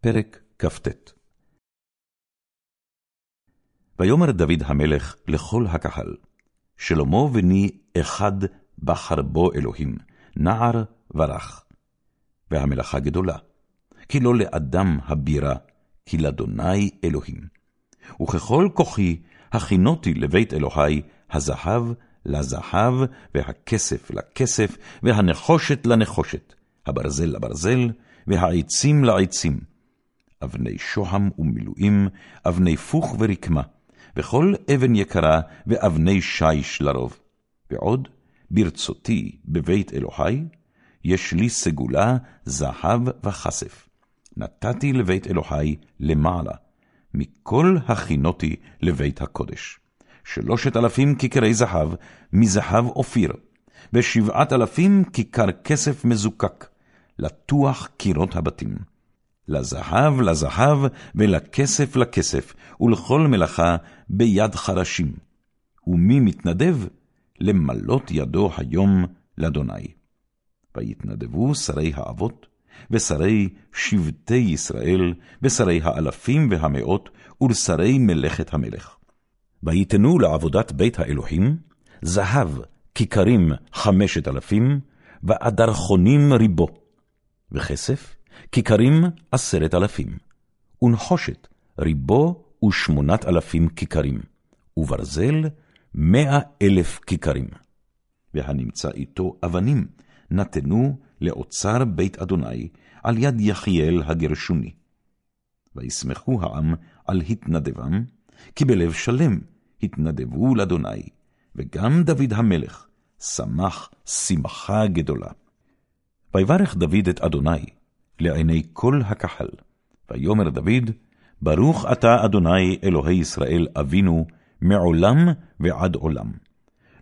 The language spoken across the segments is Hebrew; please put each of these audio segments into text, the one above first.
פרק כ"ט ויאמר דוד המלך לכל הקהל, שלמה בני אחד בחר בו אלוהים, נער ורך. והמלאכה גדולה, כי לא לאדם הבירה, כי לאדוני אלוהים. וככל כוחי הכינותי לבית אלוהי, הזהב לזהב, והכסף לכסף, והנחושת לנחושת, הברזל לברזל, והעצים לעצים. אבני שוהם ומילואים, אבני פוך ורקמה, וכל אבן יקרה, ואבני שיש לרוב. ועוד, ברצותי בבית אלוהי, יש לי סגולה, זהב וכסף. נתתי לבית אלוהי למעלה, מכל הכינותי לבית הקודש. שלושת אלפים כיכרי זהב, מזהב אופיר, ושבעת אלפים כיכר כסף מזוקק, לטוח קירות הבתים. לזהב לזהב, ולכסף לכסף, ולכל מלאכה ביד חרשים. ומי מתנדב? למלות ידו היום לאדוני. ויתנדבו שרי האבות, ושרי שבטי ישראל, ושרי האלפים והמאות, ולשרי מלאכת המלך. ויתנו לעבודת בית האלוהים, זהב כיכרים חמשת אלפים, ואדרחונים ריבו, וכסף כיכרים עשרת אלפים, ונחושת ריבו ושמונת אלפים כיכרים, וברזל מאה אלף כיכרים. והנמצא איתו אבנים, נתנו לאוצר בית אדוני, על יד יחיאל הגרשוני. וישמחו העם על התנדבם, כי בלב שלם התנדבו לאדוני, וגם דוד המלך שמח שמחה גדולה. ויברך דוד את אדוני לעיני כל הקהל, ויאמר דוד, ברוך אתה אדוני אלוהי ישראל אבינו, מעולם ועד עולם.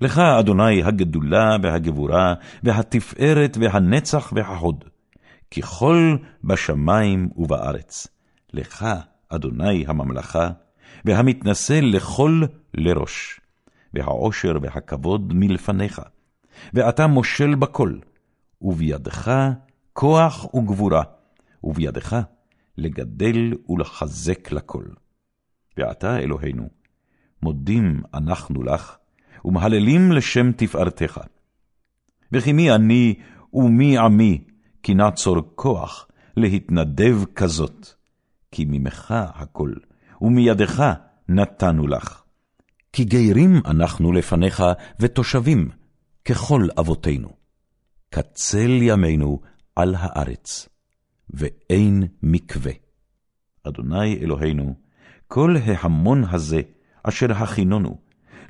לך, אדוני, הגדולה והגבורה, והתפארת והנצח וההוד, ככל בשמיים ובארץ. לך, אדוני, הממלכה, והמתנשא לכל לראש, והעושר והכבוד מלפניך, ואתה מושל בכל, ובידך כוח וגבורה, ובידך לגדל ולחזק לכל. ועתה, אלוהינו, מודים אנחנו לך, ומהללים לשם תפארתך. וכי מי אני ומי עמי, כי נעצור כוח להתנדב כזאת, כי ממך הכל, ומידך נתנו לך. כי גרים אנחנו לפניך ותושבים, ככל אבותינו. קצל ימינו על הארץ, ואין מקווה. אדוני אלוהינו, כל ההמון הזה אשר הכינונו,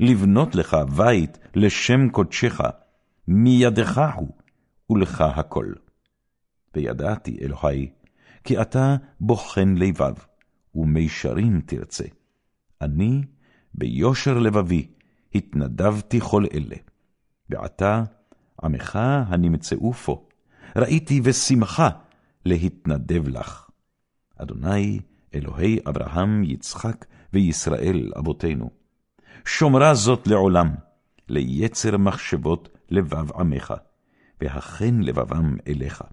לבנות לך בית לשם קודשך, מידך הוא, ולך הכל. וידעתי, אלוהי, כי אתה בוחן לבב, ומישרים תרצה. אני, ביושר לבבי, התנדבתי כל אלה. ועתה, עמך הנמצאו פה, ראיתי ושמחה להתנדב לך. אדוני, אלוהי אברהם, יצחק וישראל אבותינו, שומרה זאת לעולם, ליצר מחשבות לבב עמך, והכן לבבם אליך.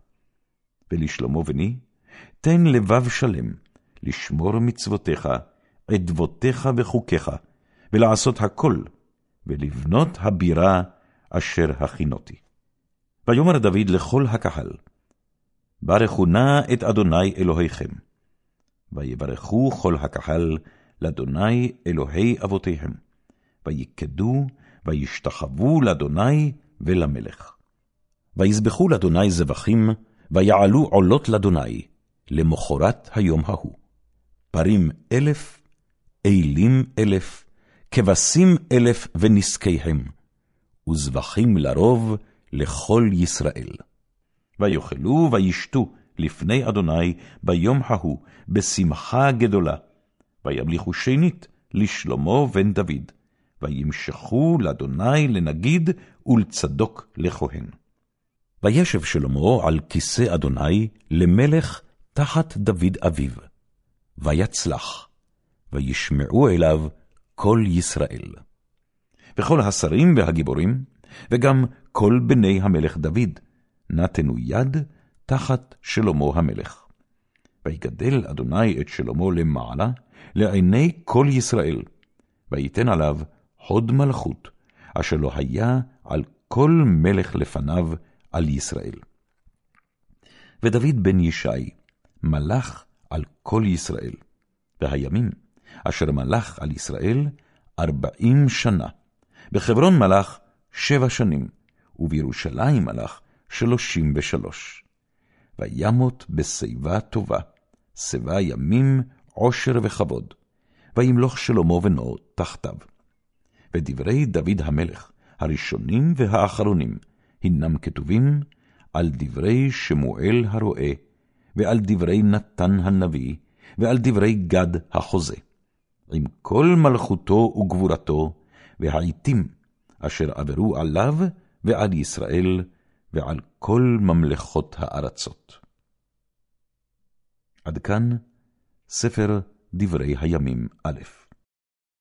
ולשלמה בני, תן לבב שלם, לשמור מצוותיך, עדבותיך וחוקיך, ולעשות הכל, ולבנות הבירה אשר הכינותי. ויאמר דוד לכל הקהל, ברכו נא את אדוני אלוהיכם. ויברכו כל הקהל לאדוני אלוהי אבותיהם, ויקדו וישתחוו לאדוני ולמלך. ויזבחו לאדוני זבחים, ויעלו עולות לאדוני, למחרת היום ההוא. פרים אלף, אלים אלף, כבשים אלף ונזקיהם, וזבחים לרוב לכל ישראל. ויאכלו וישתו לפני אדוני ביום ההוא, בשמחה גדולה. וימליכו שנית לשלמה בן דוד, וימשכו לאדוני לנגיד ולצדוק לכהן. וישב שלמה על כיסא אדוני למלך תחת דוד אביו. ויצלח, וישמעו אליו כל ישראל. וכל השרים והגיבורים, וגם כל בני המלך דוד, נתנו יד תחת שלמה המלך. ויגדל אדוני את שלמה למעלה, לעיני כל ישראל, ויתן עליו הוד מלכות, אשר לא היה על כל מלך לפניו על ישראל. ודוד בן ישי מלך על כל ישראל, והימים אשר מלך על ישראל ארבעים שנה. בחברון מלך שבע שנים, ובירושלים מלך שלושים ושלוש. וימות בשיבה טובה, שיבה ימים עושר וכבוד, וימלוך שלמה בנו תחתיו. ודברי דוד המלך, הראשונים והאחרונים, הנם כתובים על דברי שמואל הרועה, ועל דברי נתן הנביא, ועל דברי גד החוזה, עם כל מלכותו וגבורתו, והעיתים אשר עברו עליו ועל ישראל, ועל כל ממלכות הארצות. עד כאן ספר דברי הימים א'.